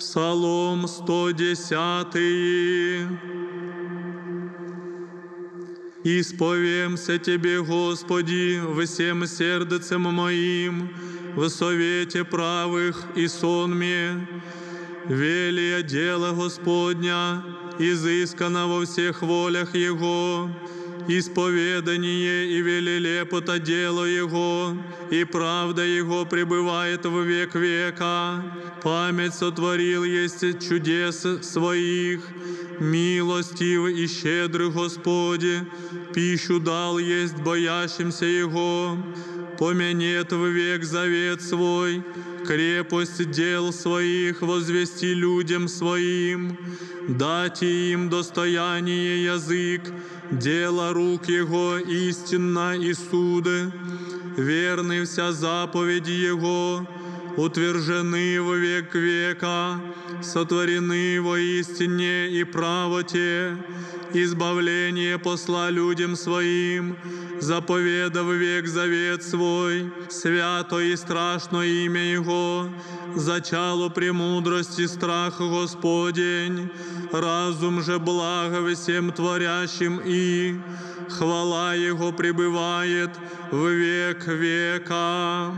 Псалом 110. Исповемся Тебе, Господи, всем сердцем моим, в совете правых и сонме. Велия дело Господня, изыскано во всех волях Его, исповедание и велилепота дело Его, и правда Его пребывает в век века. Память сотворил есть чудес Своих, милостив и щедрый Господи, пищу дал есть боящимся Его, помянет в век завет свой, крепость дел своих возвести людям своим, дать им достояние язык, дело рук Его истинно и суды, верны вся заповеди Его, утверждены во век века, сотворены во истине и правоте, избавление посла людям своим, заповедав век завет свой, свято и страшно имя Его, зачало премудрости страх Господень, разум же благо всем творящим и хвала Его пребывает в век века.